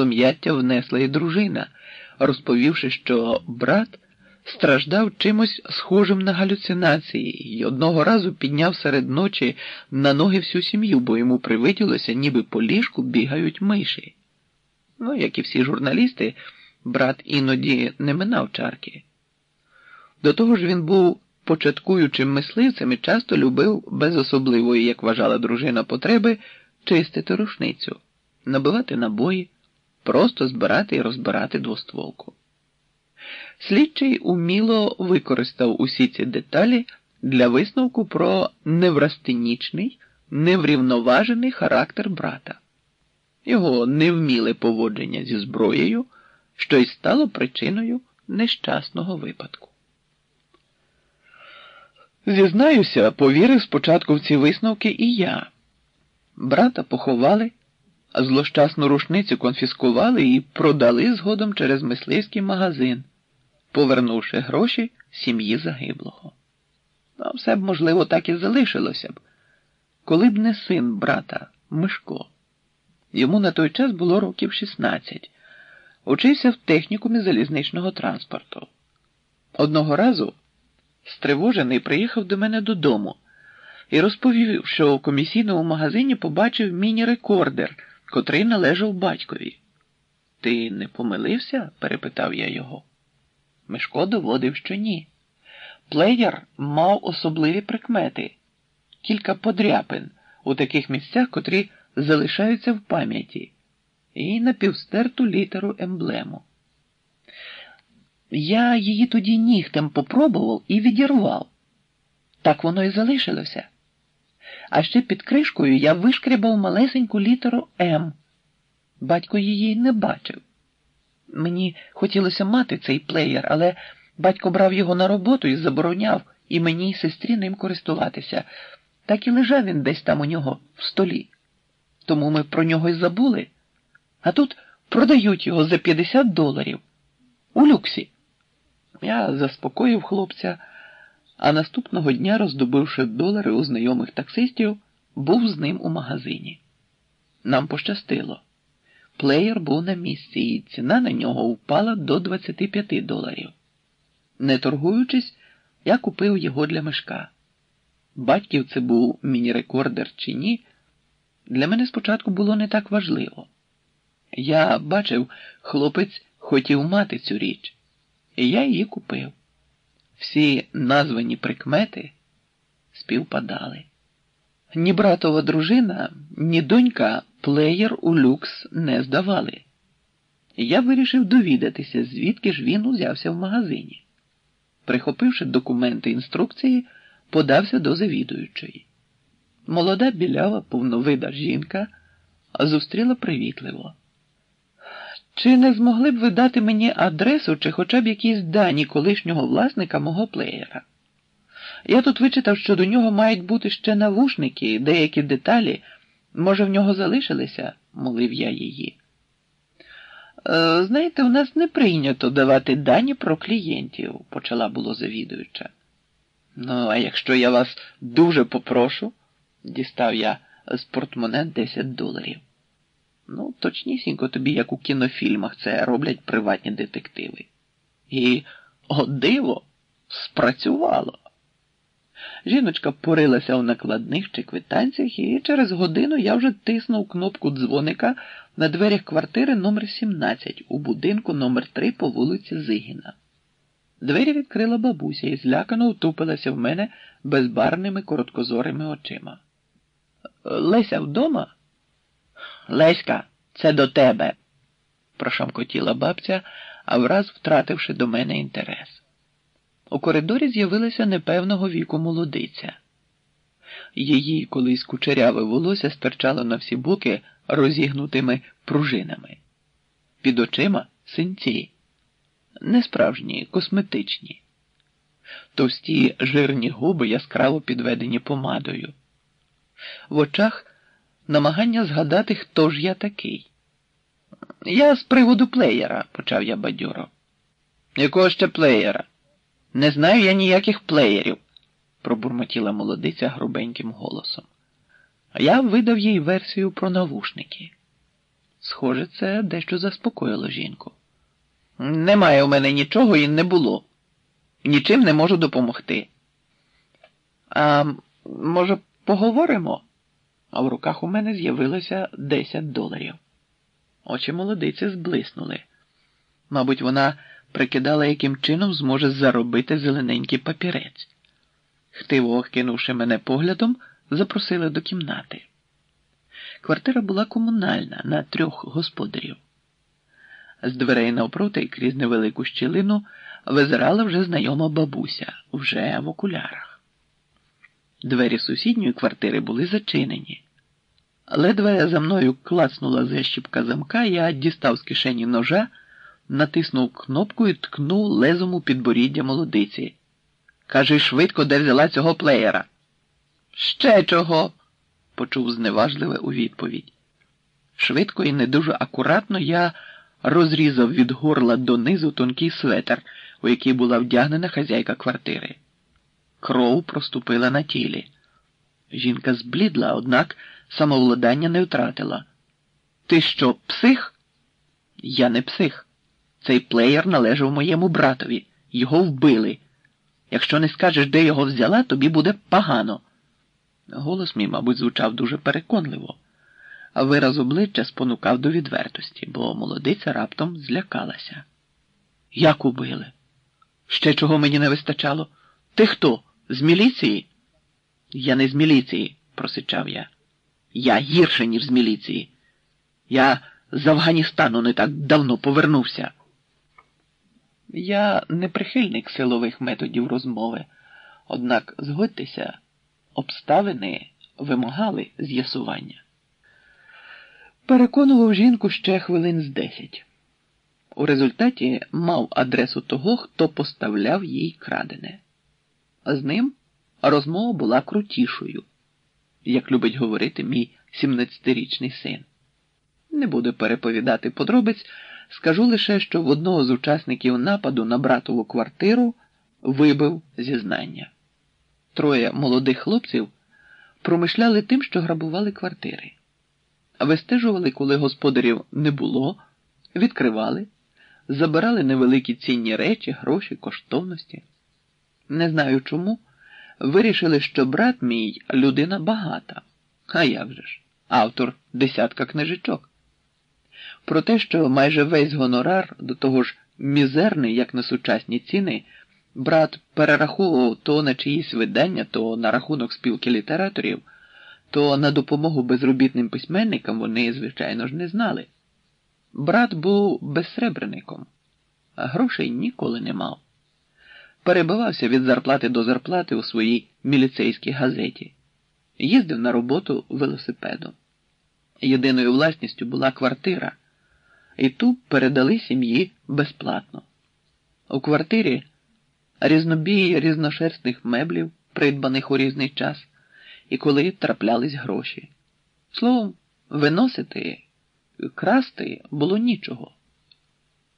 сум'яття внесла і дружина, розповівши, що брат страждав чимось схожим на галюцинації і одного разу підняв серед ночі на ноги всю сім'ю, бо йому привиділося, ніби по ліжку бігають миші. Ну, як і всі журналісти, брат іноді не минав чарки. До того ж він був початкуючим мисливцем і часто любив без особливої, як вважала дружина, потреби чистити рушницю, набивати набої, просто збирати і розбирати двостволку. Слідчий уміло використав усі ці деталі для висновку про неврастенічний, неврівноважений характер брата, його невміле поводження зі зброєю, що й стало причиною нещасного випадку. Зізнаюся, повірив спочатку в ці висновки і я. Брата поховали, злощасну рушницю конфіскували і продали згодом через мисливський магазин, повернувши гроші сім'ї загиблого. А все б, можливо, так і залишилося б, коли б не син брата Мишко. Йому на той час було років 16. Учився в технікумі залізничного транспорту. Одного разу стривожений приїхав до мене додому і розповів, що у комісійному магазині побачив міні-рекордер, котрий належав батькові. Ти не помилився? перепитав я його. Мишко доводив, що ні. Плеєр мав особливі прикмети, кілька подряпин у таких місцях, котрі залишаються в пам'яті, і напівстерту літеру емблему. Я її тоді нігтем попробував і відірвав. Так воно і залишилося. А ще під кришкою я вишкрябав малесеньку літеру М. Батько її не бачив. Мені хотілося мати цей плеєр, але батько брав його на роботу і забороняв і мені і сестрі ним користуватися. Так і лежав він десь там у нього в столі. Тому ми про нього й забули. А тут продають його за 50 доларів у люксі. Я заспокоїв хлопця, а наступного дня, роздобивши долари у знайомих таксистів, був з ним у магазині. Нам пощастило. Плеєр був на місці, і ціна на нього впала до 25 доларів. Не торгуючись, я купив його для мешка. Батьків це був міні-рекордер чи ні, для мене спочатку було не так важливо. Я бачив, хлопець хотів мати цю річ, і я її купив. Всі названі прикмети співпадали. Ні братова дружина, ні донька плеєр у люкс не здавали. Я вирішив довідатися, звідки ж він узявся в магазині. Прихопивши документи інструкції, подався до завідуючої. Молода білява, повновида жінка зустріла привітливо. Чи не змогли б ви дати мені адресу чи хоча б якісь дані колишнього власника мого плеєра? Я тут вичитав, що до нього мають бути ще навушники, деякі деталі. Може, в нього залишилися, молив я її. «Е, знаєте, у нас не прийнято давати дані про клієнтів, почала було завідуюча. Ну, а якщо я вас дуже попрошу, дістав я з портмоне 10 доларів. Ну, точнісінько тобі, як у кінофільмах, це роблять приватні детективи. І, о, диво, спрацювало. Жіночка порилася у накладних чи квитанціях, і через годину я вже тиснув кнопку дзвоника на дверях квартири номер 17 у будинку номер 3 по вулиці Зигіна. Двері відкрила бабуся і злякано втупилася в мене безбарними короткозорими очима. Леся вдома? Леська, це до тебе, прошамкотіла бабця, а враз втративши до мене інтерес. У коридорі з'явилася непевного віку молодиця. Її колись кучеряве волосся стирчало на всі боки розігнутими пружинами. Під очима синці, несправжні, косметичні, товсті жирні губи яскраво підведені помадою. В очах намагання згадати, хто ж я такий. Я з приводу плеєра, почав я бадьоро. Якого ще плеєра? Не знаю я ніяких плеєрів, пробурмотіла молодиця грубеньким голосом. Я видав їй версію про навушники. Схоже, це дещо заспокоїло жінку. Немає у мене нічого і не було. Нічим не можу допомогти. А може, поговоримо? А в руках у мене з'явилося 10 доларів. Очі молодиці зблиснули. Мабуть, вона прикидала, яким чином зможе заробити зелененький папірець. Хтиво кинувши мене поглядом, запросили до кімнати. Квартира була комунальна на трьох господарів. З дверей навпроти крізь невелику щілину визирала вже знайома бабуся, вже в окулярах. Двері сусідньої квартири були зачинені. Ледве за мною клацнула защіпка замка, я дістав з кишені ножа, натиснув кнопку і ткнув лезом у підборіддя молодиці. Кажи швидко, де взяла цього плеєра. Ще чого? почув зневажливе у відповідь. Швидко і не дуже акуратно я розрізав від горла донизу тонкий светр, у який була вдягнена хазяйка квартири. Кров проступила на тілі. Жінка зблідла, однак самовладання не втратила. Ти що, псих? Я не псих. Цей плеєр належав моєму братові. Його вбили. Якщо не скажеш, де його взяла, тобі буде погано. Голос мій, мабуть, звучав дуже переконливо, а вираз обличчя спонукав до відвертості, бо молодиця раптом злякалася. Як убили? Ще чого мені не вистачало? Ти хто? З міліції? Я не з міліції, просичав я. Я гірше, ніж з міліції. Я з Афганістану не так давно повернувся. Я не прихильник силових методів розмови, однак згодьтеся, обставини вимагали з'ясування. Переконував жінку ще хвилин з десять. У результаті мав адресу того, хто поставляв їй крадене. З ним розмова була крутішою, як любить говорити мій 17-річний син. Не буду переповідати подробиць, скажу лише, що в одного з учасників нападу на братову квартиру вибив зізнання. Троє молодих хлопців промишляли тим, що грабували квартири, вистежували, коли господарів не було, відкривали, забирали невеликі цінні речі, гроші, коштовності. Не знаю чому. Вирішили, що брат мій людина багата. А як же ж? Автор десятка книжечок. Про те, що майже весь гонорар, до того ж мізерний, як на сучасні ціни, брат перераховував то на чиїсь видання, то на рахунок спілки літераторів, то на допомогу безробітним письменникам вони, звичайно ж, не знали. Брат був безсребреником, а грошей ніколи не мав. Перебивався від зарплати до зарплати у своїй міліцейській газеті, їздив на роботу велосипедом. Єдиною власністю була квартира, і ту передали сім'ї безплатно. У квартирі різнобій різношерстних меблів, придбаних у різний час, і коли траплялись гроші. Словом, виносити, красти було нічого.